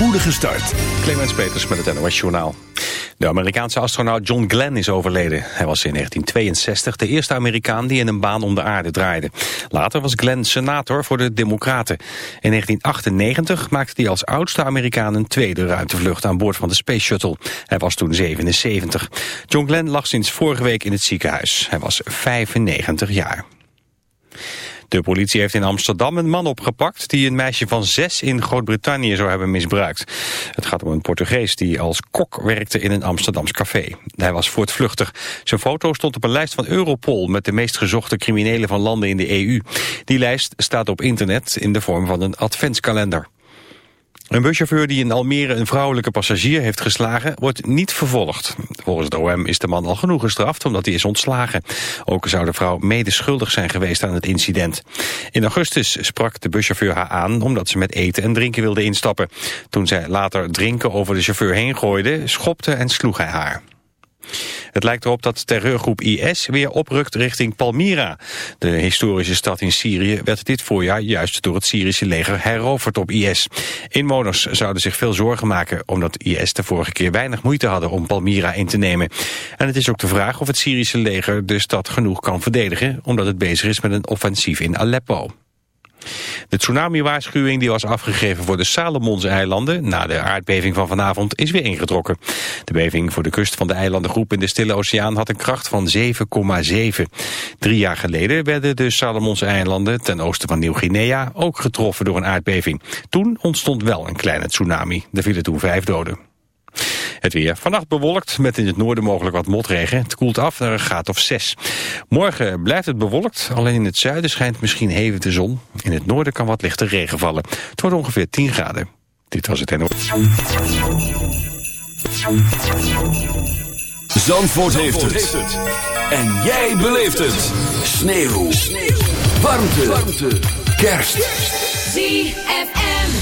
spoedige start. Clemens Peters met het NOS Journaal. De Amerikaanse astronaut John Glenn is overleden. Hij was in 1962 de eerste Amerikaan die in een baan om de aarde draaide. Later was Glenn senator voor de Democraten. In 1998 maakte hij als oudste Amerikaan een tweede ruimtevlucht aan boord van de Space Shuttle. Hij was toen 77. John Glenn lag sinds vorige week in het ziekenhuis. Hij was 95 jaar. De politie heeft in Amsterdam een man opgepakt die een meisje van zes in Groot-Brittannië zou hebben misbruikt. Het gaat om een Portugees die als kok werkte in een Amsterdams café. Hij was voortvluchtig. Zijn foto stond op een lijst van Europol met de meest gezochte criminelen van landen in de EU. Die lijst staat op internet in de vorm van een adventskalender. Een buschauffeur die in Almere een vrouwelijke passagier heeft geslagen, wordt niet vervolgd. Volgens het OM is de man al genoeg gestraft omdat hij is ontslagen. Ook zou de vrouw medeschuldig zijn geweest aan het incident. In augustus sprak de buschauffeur haar aan omdat ze met eten en drinken wilde instappen. Toen zij later drinken over de chauffeur heen gooide, schopte en sloeg hij haar. Het lijkt erop dat terreurgroep IS weer oprukt richting Palmyra. De historische stad in Syrië werd dit voorjaar juist door het Syrische leger heroverd op IS. Inwoners zouden zich veel zorgen maken omdat IS de vorige keer weinig moeite hadden om Palmyra in te nemen. En het is ook de vraag of het Syrische leger de stad genoeg kan verdedigen omdat het bezig is met een offensief in Aleppo. De tsunami-waarschuwing die was afgegeven voor de Salomonseilanden na de aardbeving van vanavond is weer ingetrokken. De beving voor de kust van de eilandengroep in de Stille Oceaan had een kracht van 7,7. Drie jaar geleden werden de Salomonseilanden ten oosten van Nieuw-Guinea ook getroffen door een aardbeving. Toen ontstond wel een kleine tsunami. Er vielen toen vijf doden. Het weer. Vannacht bewolkt met in het noorden mogelijk wat motregen. Het koelt af naar een graad of 6. Morgen blijft het bewolkt. Alleen in het zuiden schijnt misschien even de zon. In het noorden kan wat lichte regen vallen. Het wordt ongeveer 10 graden. Dit was het NOS. Zandvoort, heeft, het. En jij beleeft het. Sneeuw. Sneeuw. Warmte. Warmte. Kerst. ZFM.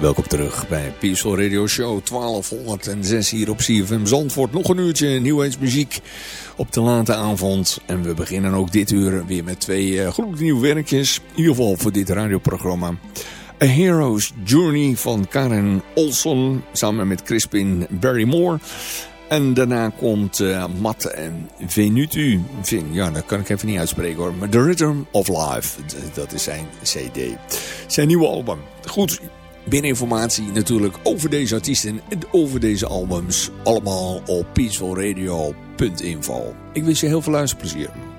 Welkom terug bij Peaceful Radio Show 1206 hier op CFM Zandvoort. Nog een uurtje nieuw muziek op de late avond. En we beginnen ook dit uur weer met twee uh, werkjes. In ieder geval voor dit radioprogramma. A Hero's Journey van Karen Olson samen met Crispin Barrymore. En daarna komt uh, Matt en Venutu. Ja, dat kan ik even niet uitspreken hoor. Maar The Rhythm of Life, dat is zijn cd. Zijn nieuwe album. Goed, binneninformatie natuurlijk over deze artiesten en over deze albums. Allemaal op peacefulradio.info. Ik wens je heel veel luisterplezier.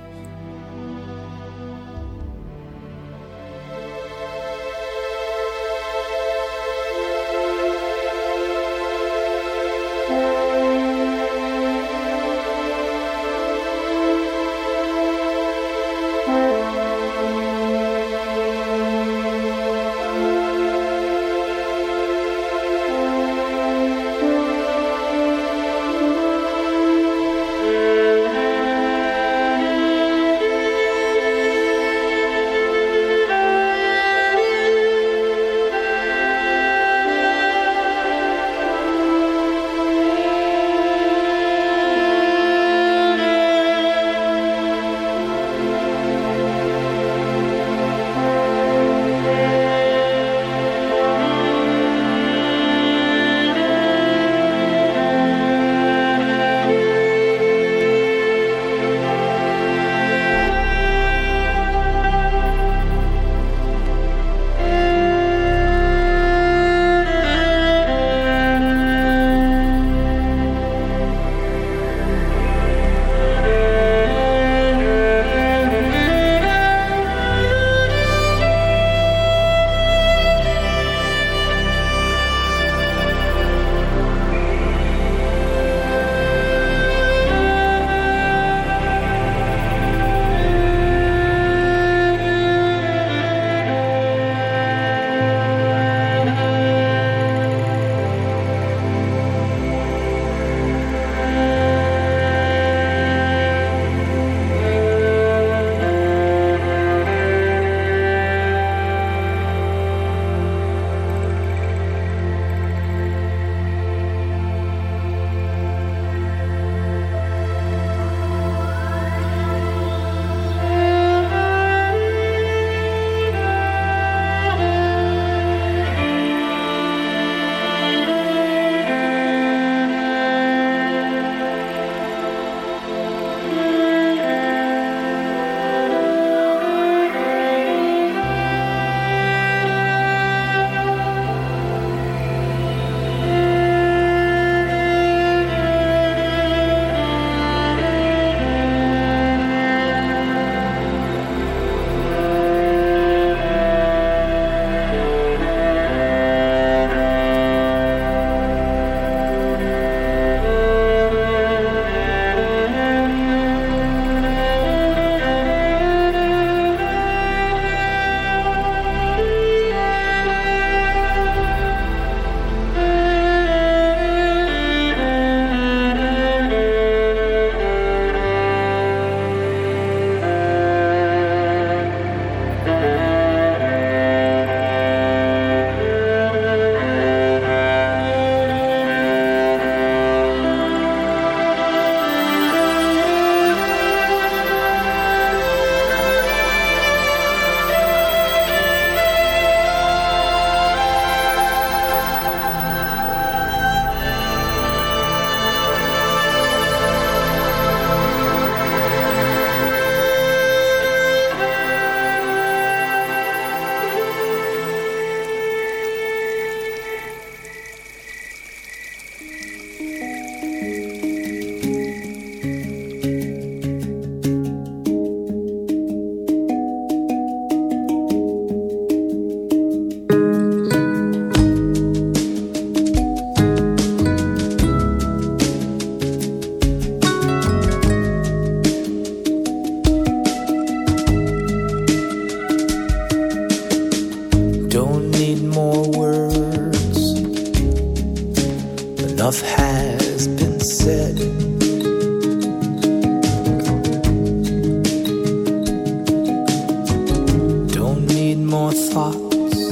thoughts.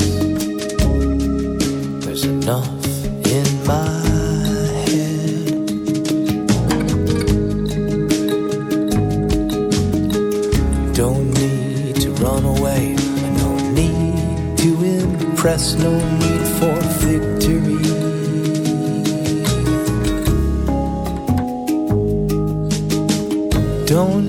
There's enough in my head. Don't need to run away. No need to impress. No need for victory. Don't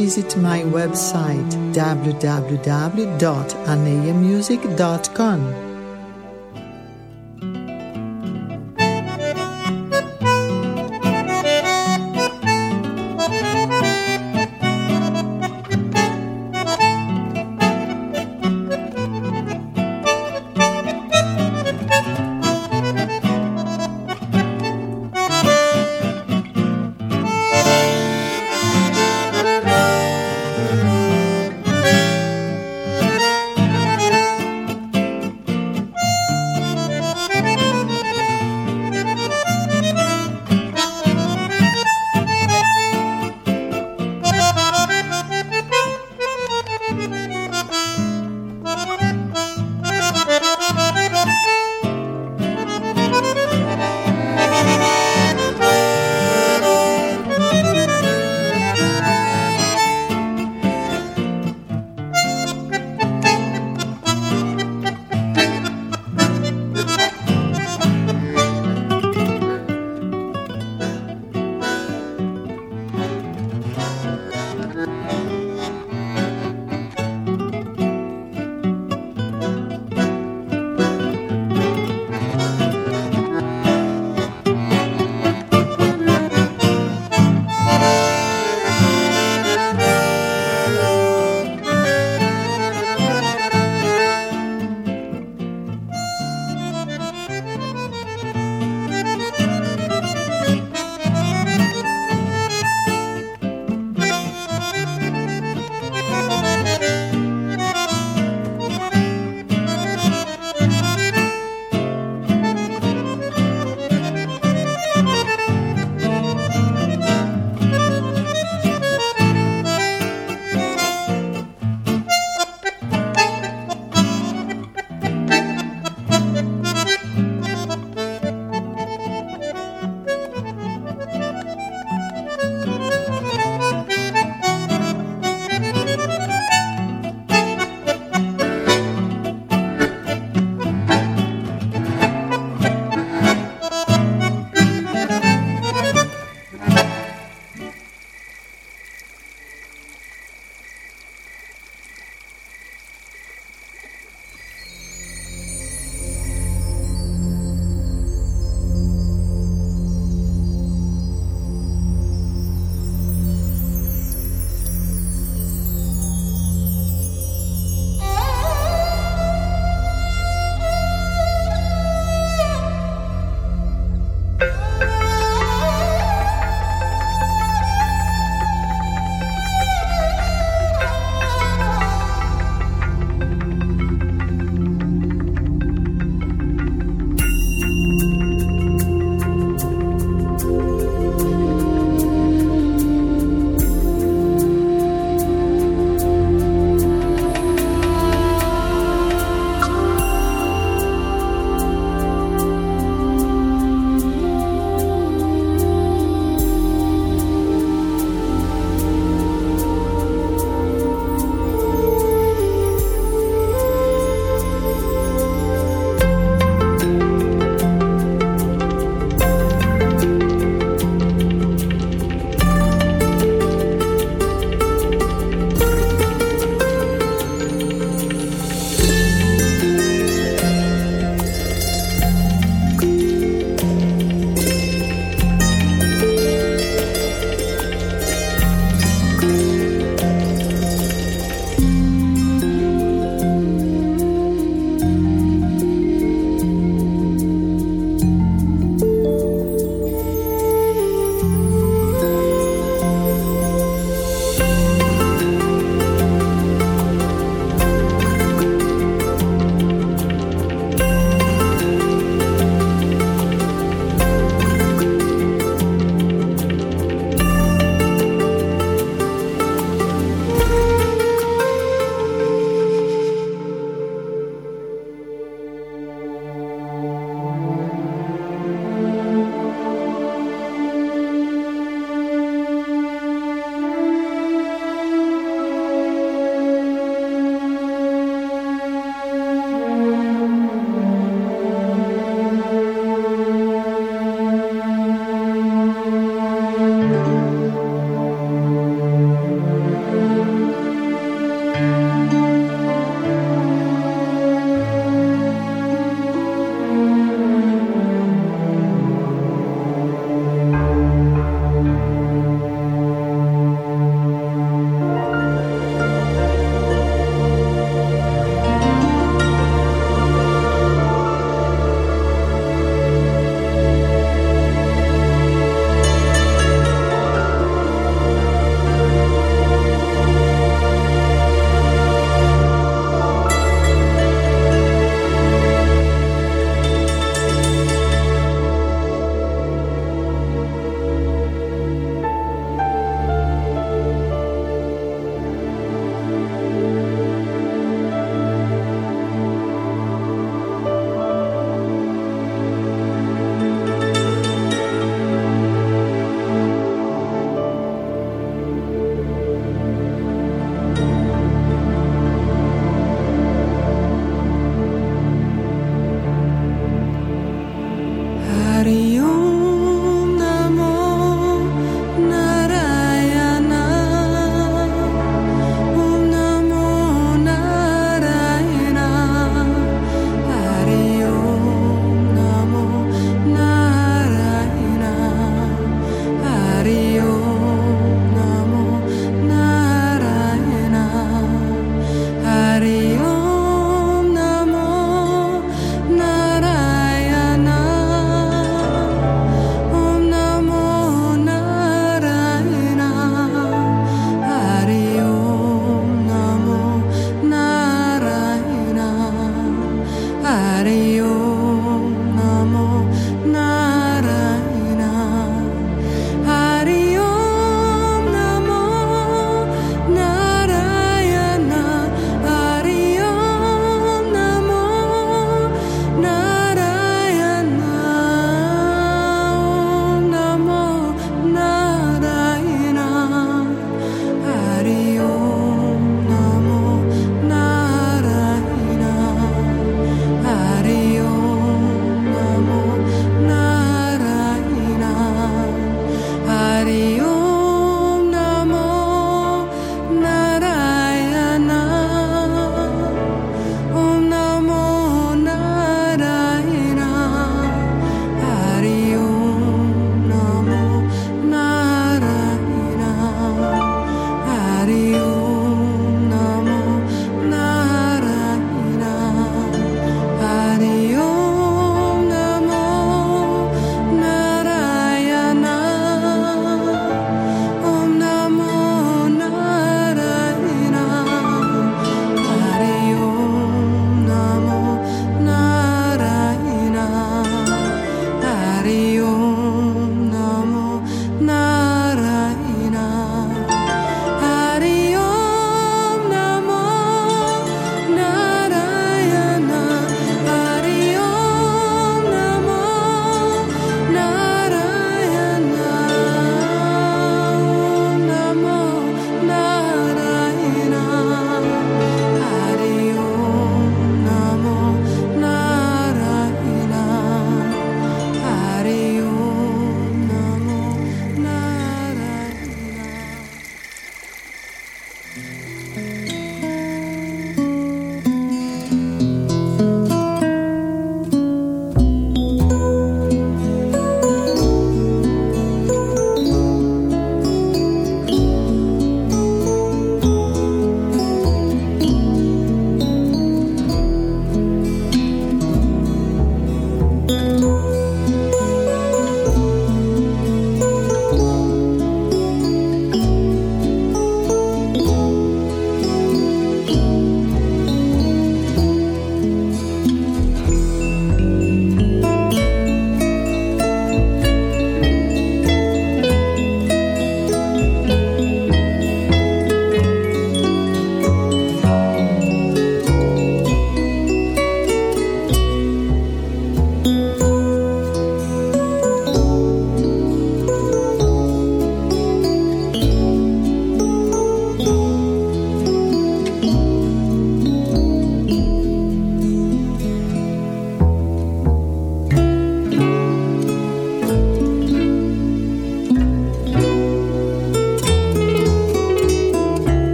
visit my website www.aneamusic.com.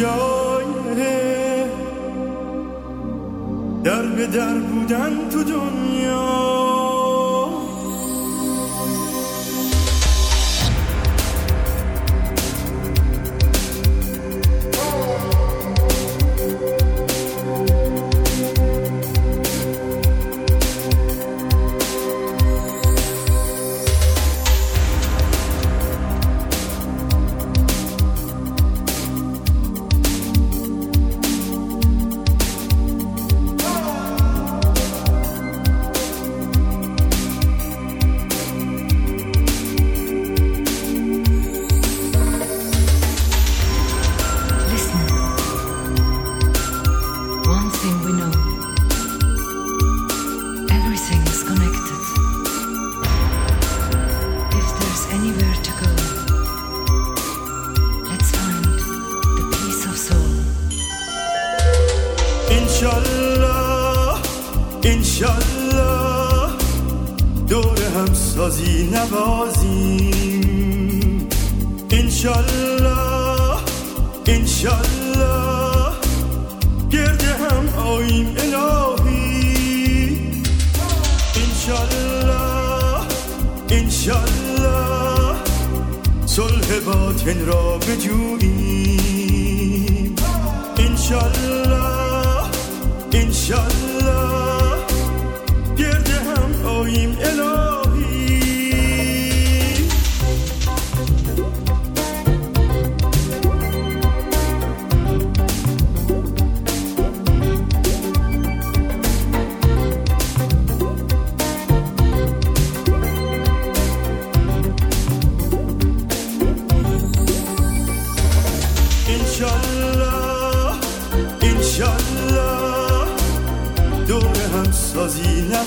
جای در به در بودن تو دنیا.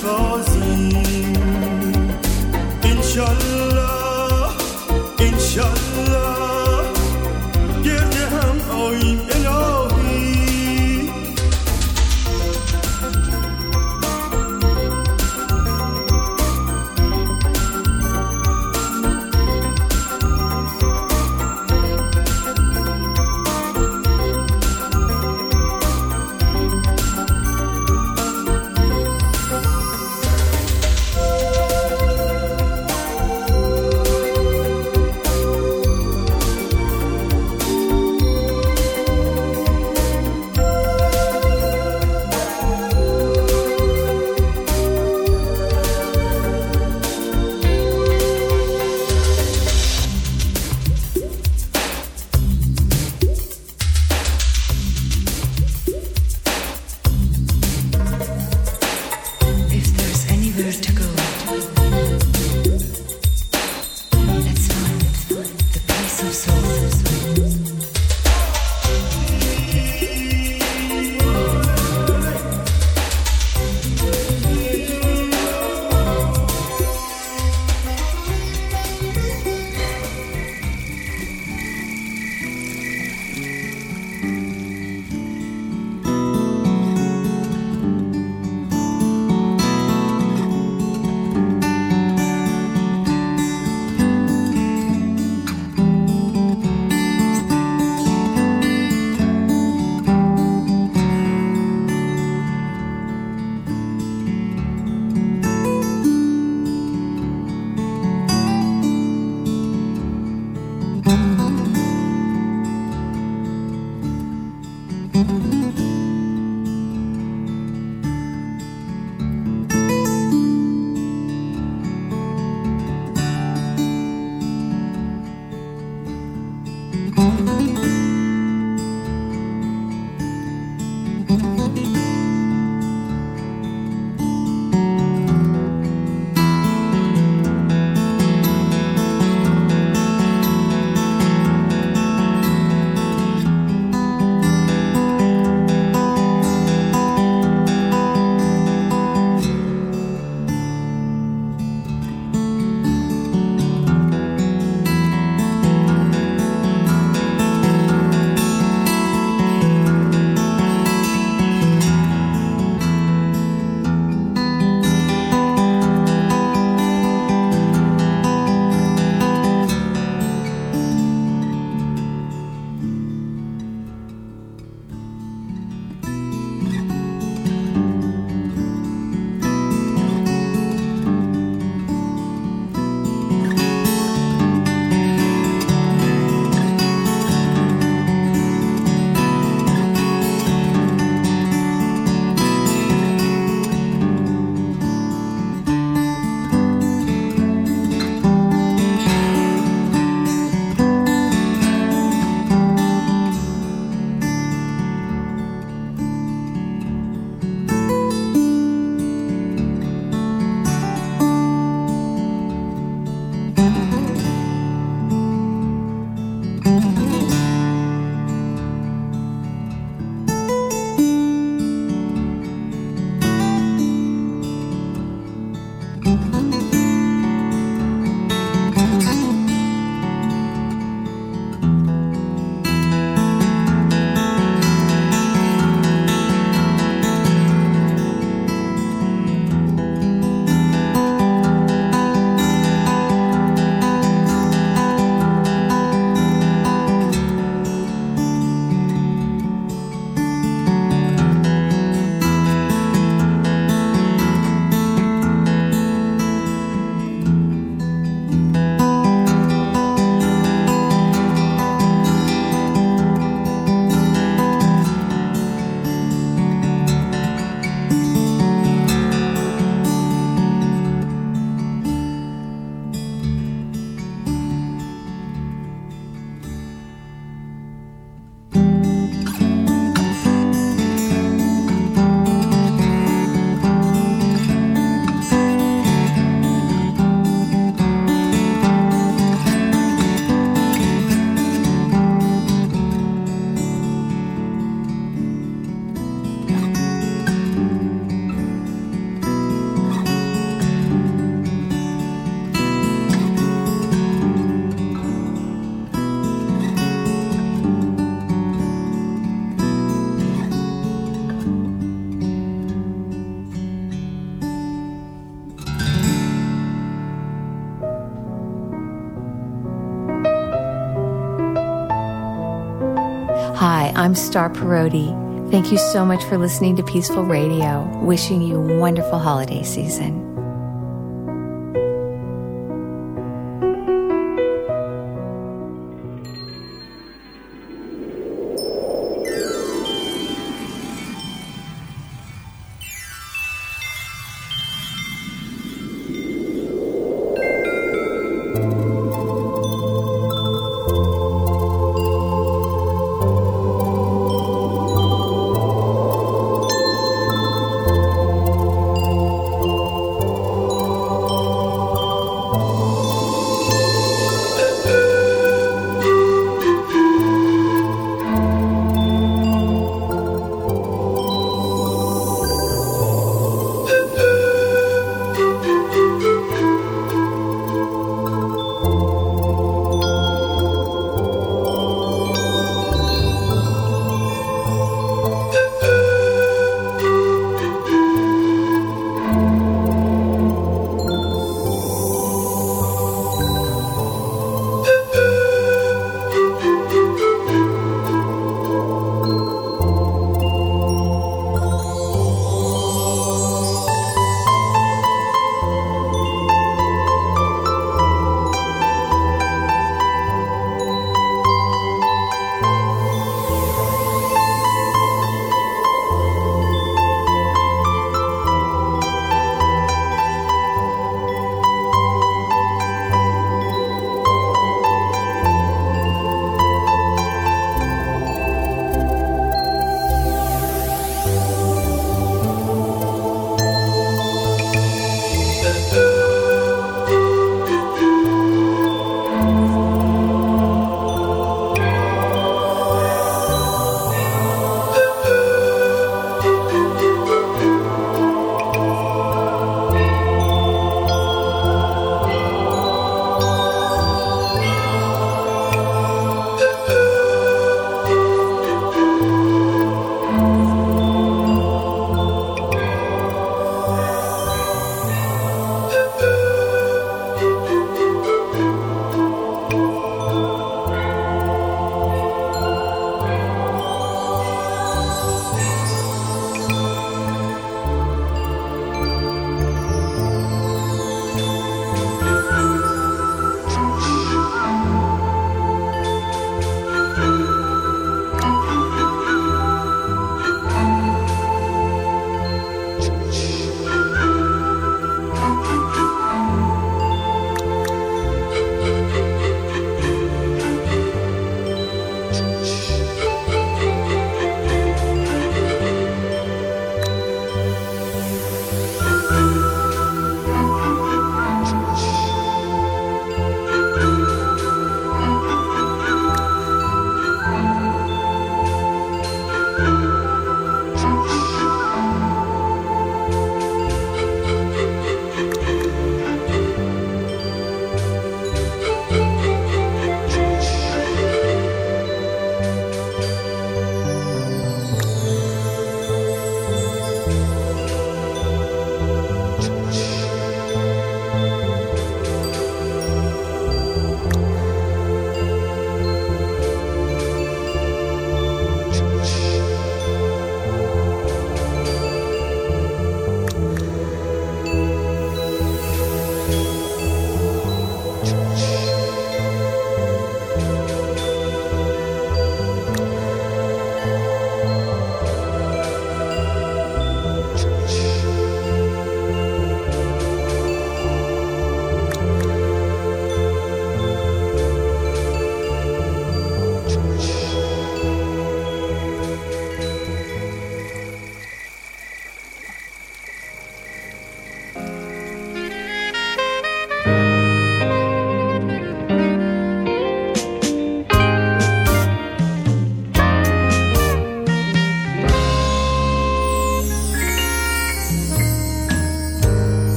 trouble. I'm Star Parodi. Thank you so much for listening to Peaceful Radio. Wishing you a wonderful holiday season.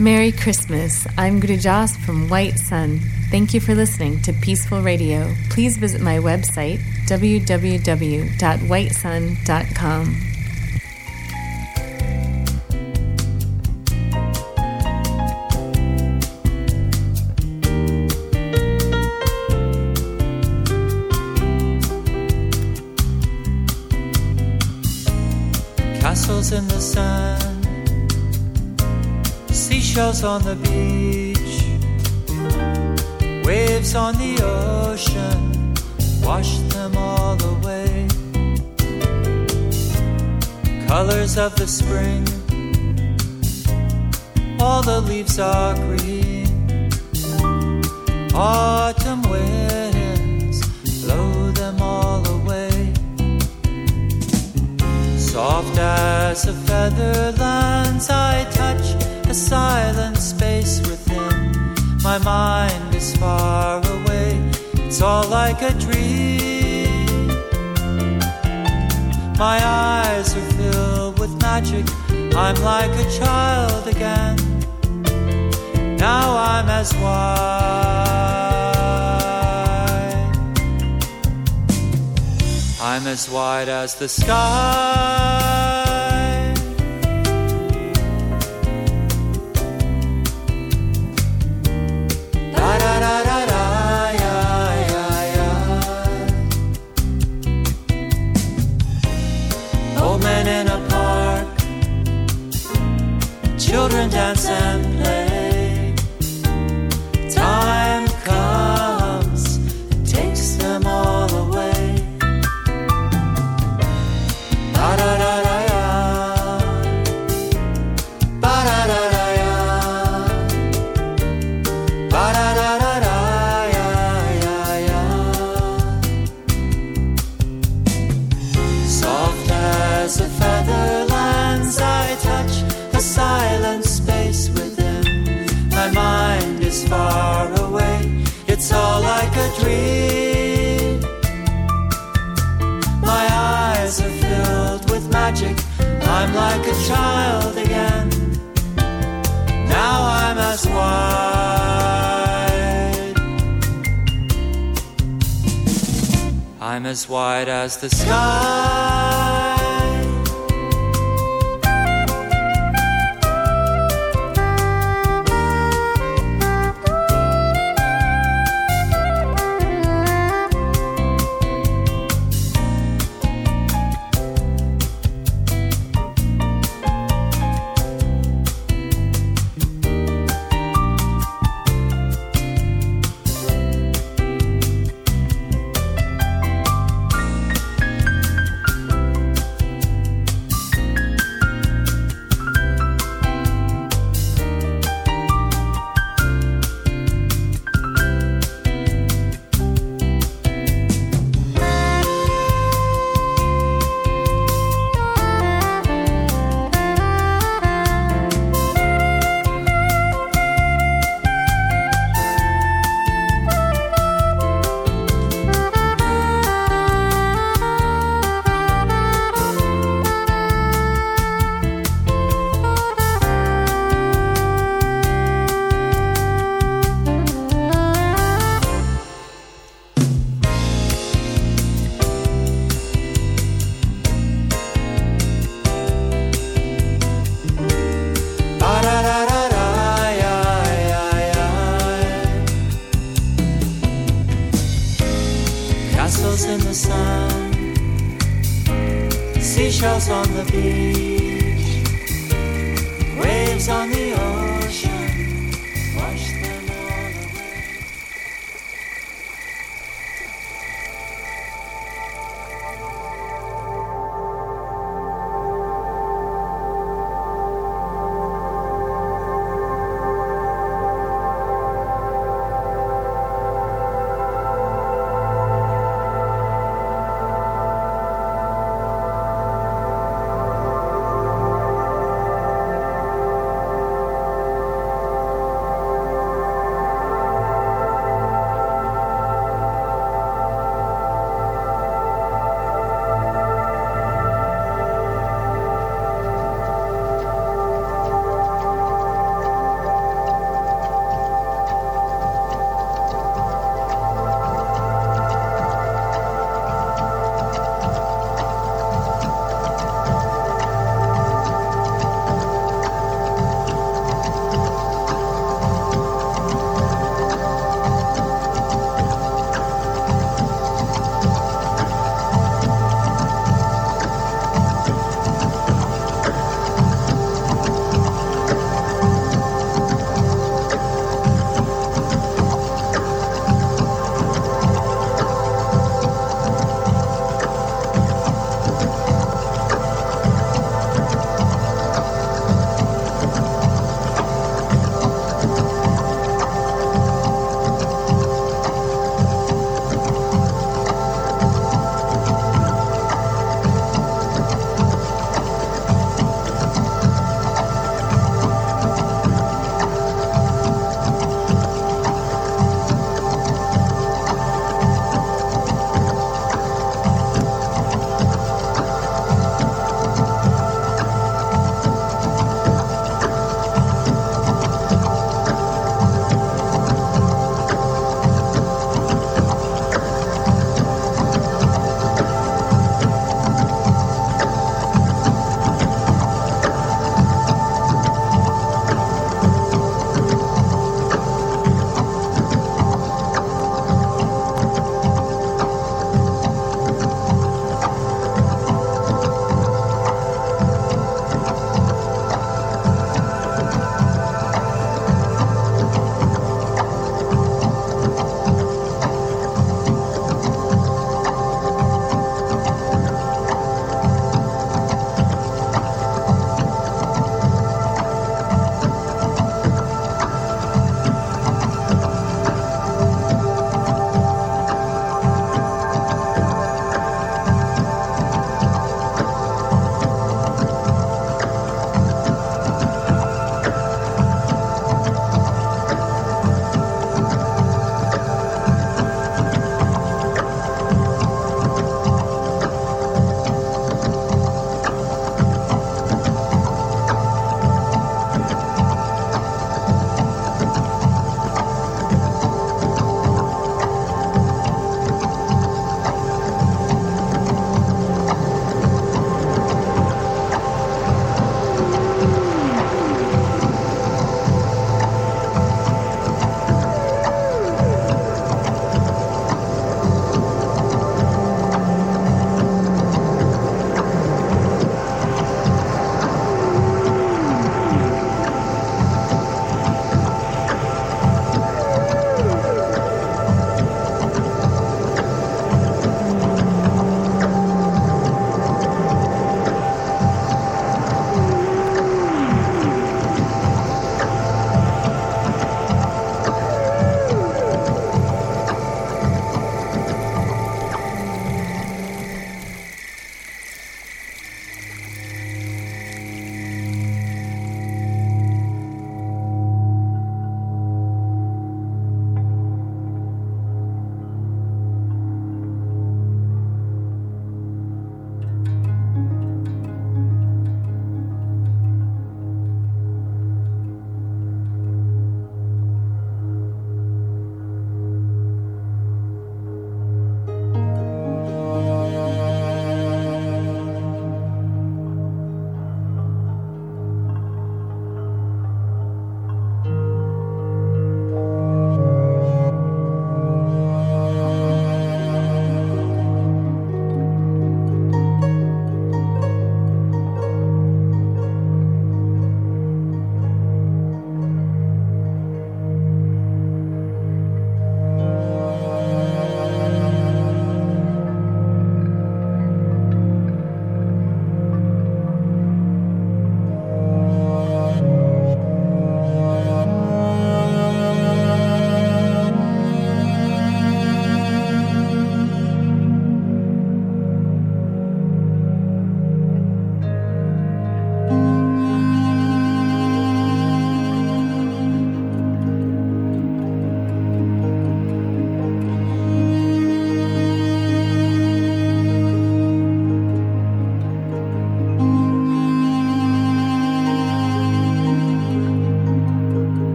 Merry Christmas. I'm Grujas from White Sun. Thank you for listening to Peaceful Radio. Please visit my website, www.whitesun.com. on the beach, waves on the ocean, wash them all away. Colors of the spring, all the leaves are green. Autumn winds blow them all away. Soft as a feather like a dream. My eyes are filled with magic, I'm like a child again. Now I'm as wide. I'm as wide as the sky. Children dance and play. As wide as the sky.